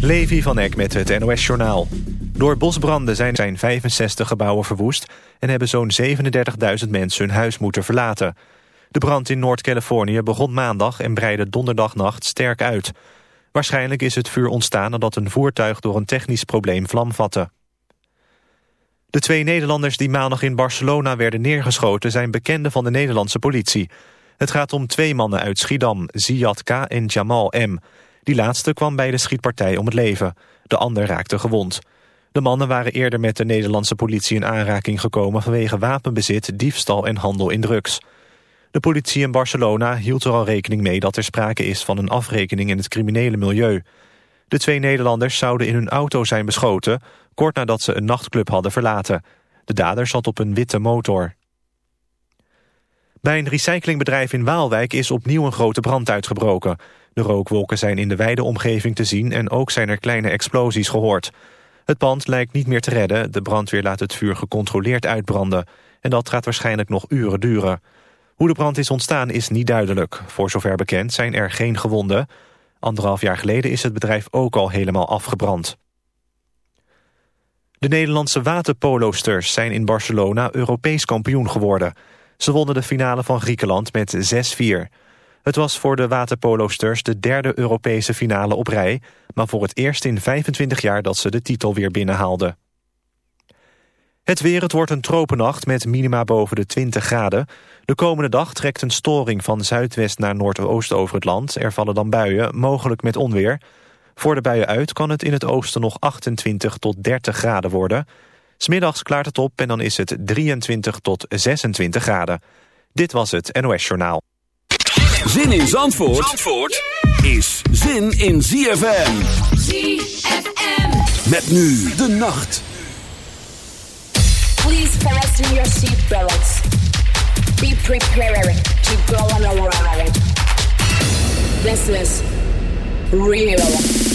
Levi van Eck met het NOS-journaal. Door bosbranden zijn zijn 65 gebouwen verwoest... en hebben zo'n 37.000 mensen hun huis moeten verlaten. De brand in Noord-Californië begon maandag en breidde donderdagnacht sterk uit. Waarschijnlijk is het vuur ontstaan nadat een voertuig door een technisch probleem vlam vatte. De twee Nederlanders die maandag in Barcelona werden neergeschoten... zijn bekenden van de Nederlandse politie. Het gaat om twee mannen uit Schiedam, Ziad K. en Jamal M. Die laatste kwam bij de schietpartij om het leven. De ander raakte gewond. De mannen waren eerder met de Nederlandse politie in aanraking gekomen... vanwege wapenbezit, diefstal en handel in drugs. De politie in Barcelona hield er al rekening mee dat er sprake is van een afrekening in het criminele milieu. De twee Nederlanders zouden in hun auto zijn beschoten, kort nadat ze een nachtclub hadden verlaten. De dader zat op een witte motor. Bij een recyclingbedrijf in Waalwijk is opnieuw een grote brand uitgebroken. De rookwolken zijn in de wijde omgeving te zien en ook zijn er kleine explosies gehoord. Het pand lijkt niet meer te redden, de brandweer laat het vuur gecontroleerd uitbranden. En dat gaat waarschijnlijk nog uren duren. Hoe de brand is ontstaan is niet duidelijk. Voor zover bekend zijn er geen gewonden. Anderhalf jaar geleden is het bedrijf ook al helemaal afgebrand. De Nederlandse waterpolosters zijn in Barcelona Europees kampioen geworden. Ze wonnen de finale van Griekenland met 6-4. Het was voor de waterpolosters de derde Europese finale op rij... maar voor het eerst in 25 jaar dat ze de titel weer binnenhaalden. Het weer, het wordt een tropennacht met minima boven de 20 graden. De komende dag trekt een storing van zuidwest naar noordoost over het land. Er vallen dan buien, mogelijk met onweer. Voor de buien uit kan het in het oosten nog 28 tot 30 graden worden. Smiddags klaart het op en dan is het 23 tot 26 graden. Dit was het NOS Journaal. Zin in Zandvoort, Zandvoort is zin in ZFM. ZFM. Met nu de nacht. Please fasten your seatbelts. Be prepared to go on a ride. This is real.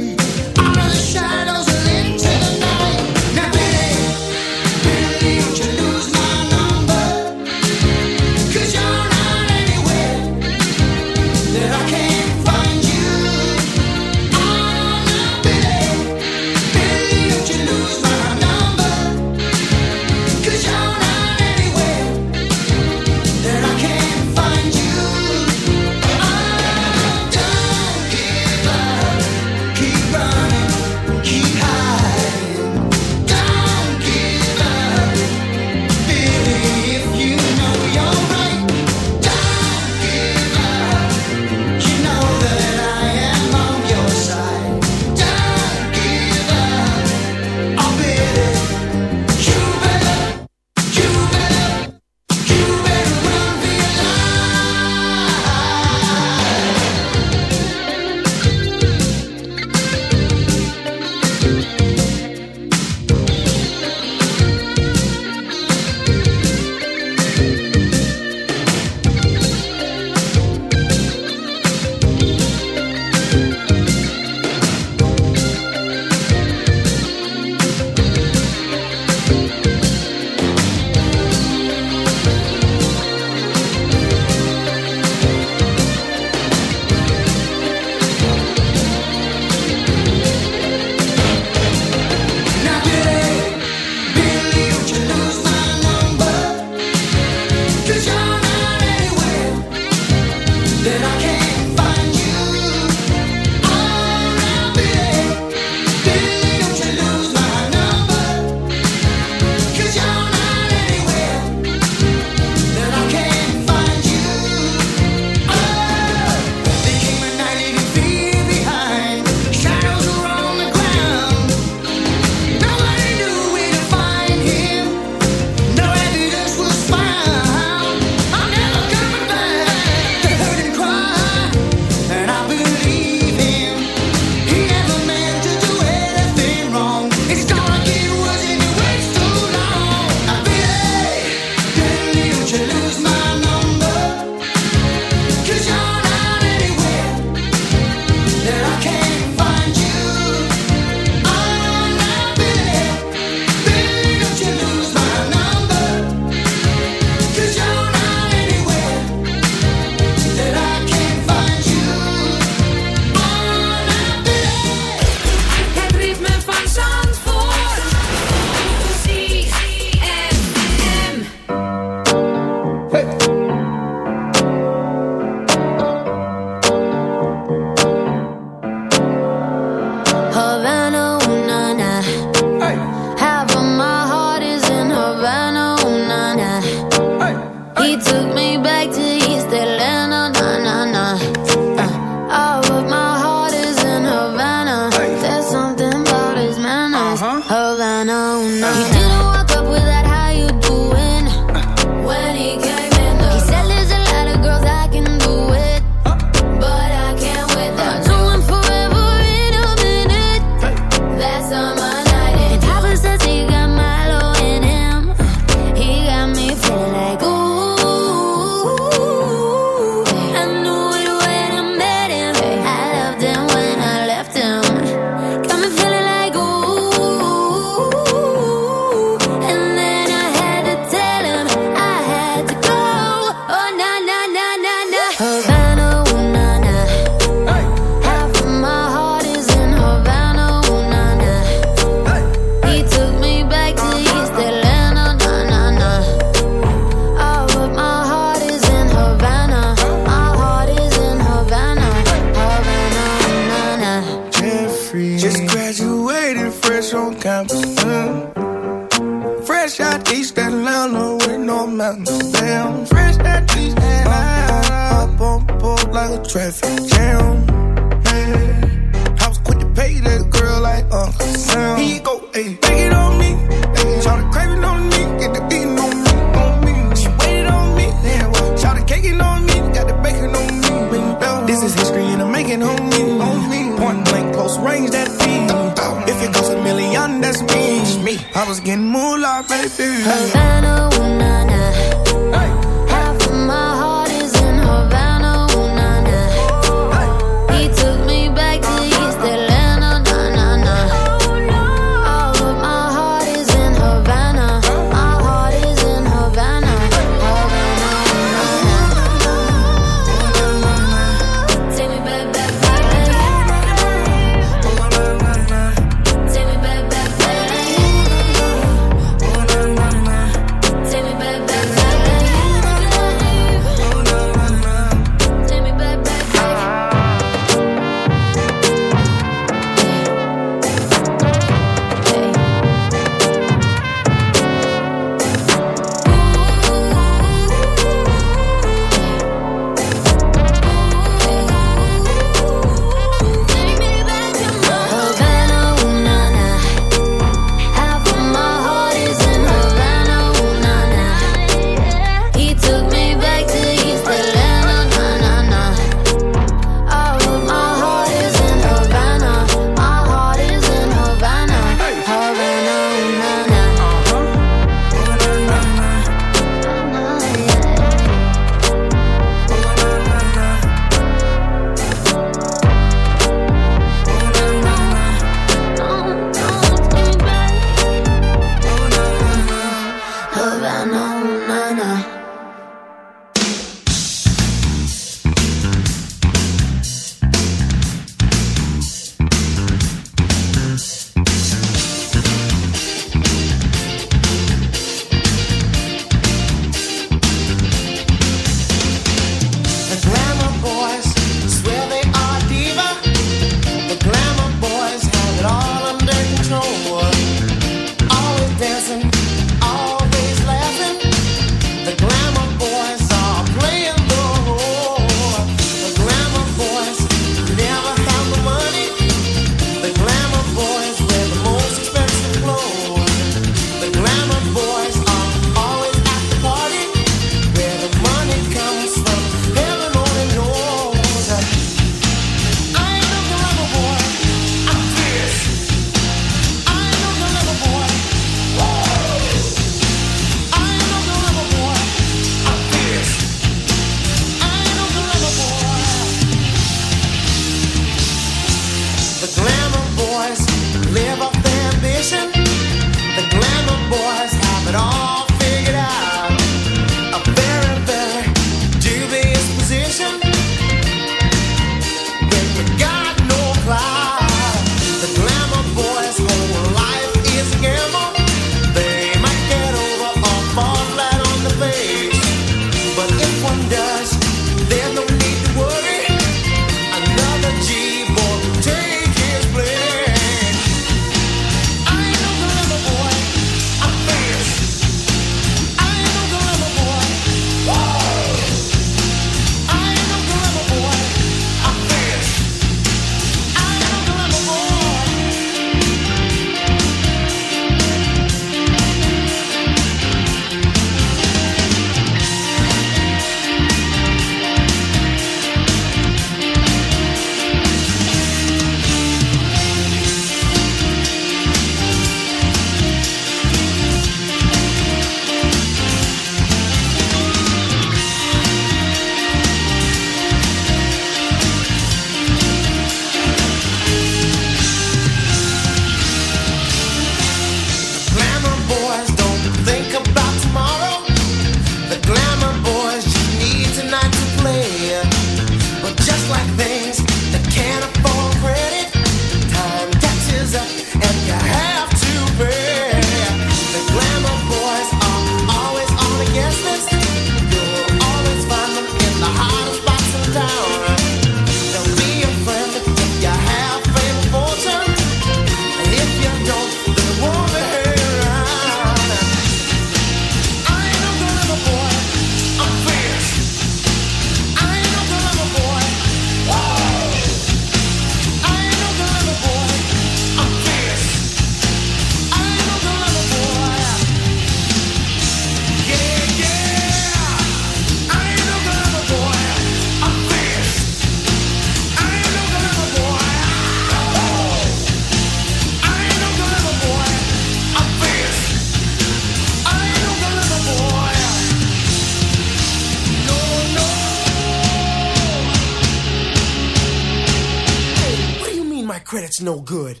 No good.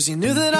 Cause he knew that I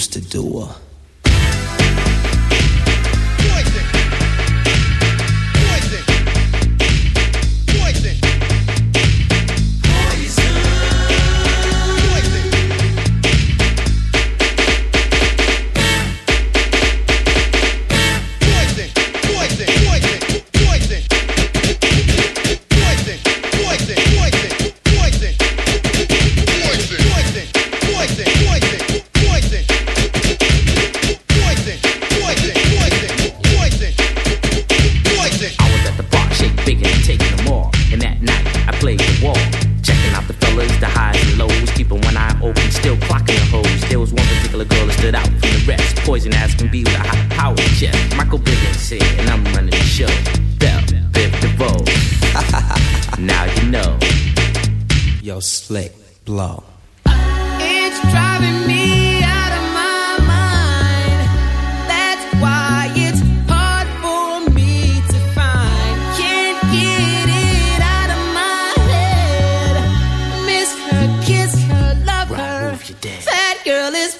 Used to do her. You. That girl is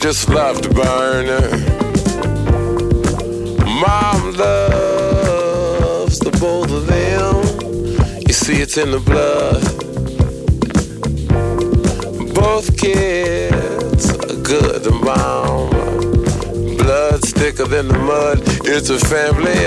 just left burning. Mom loves the both of them. You see, it's in the blood. Both kids are good to mom. Blood's thicker than the mud. It's a family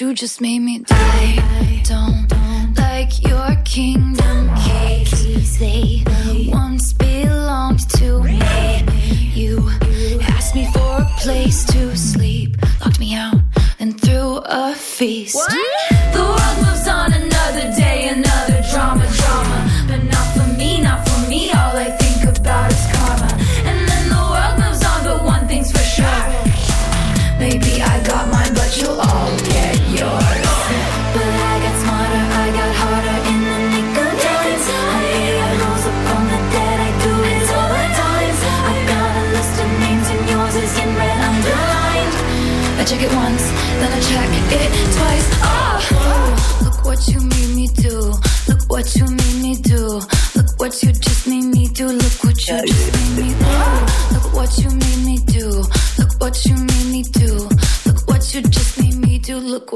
you just made me.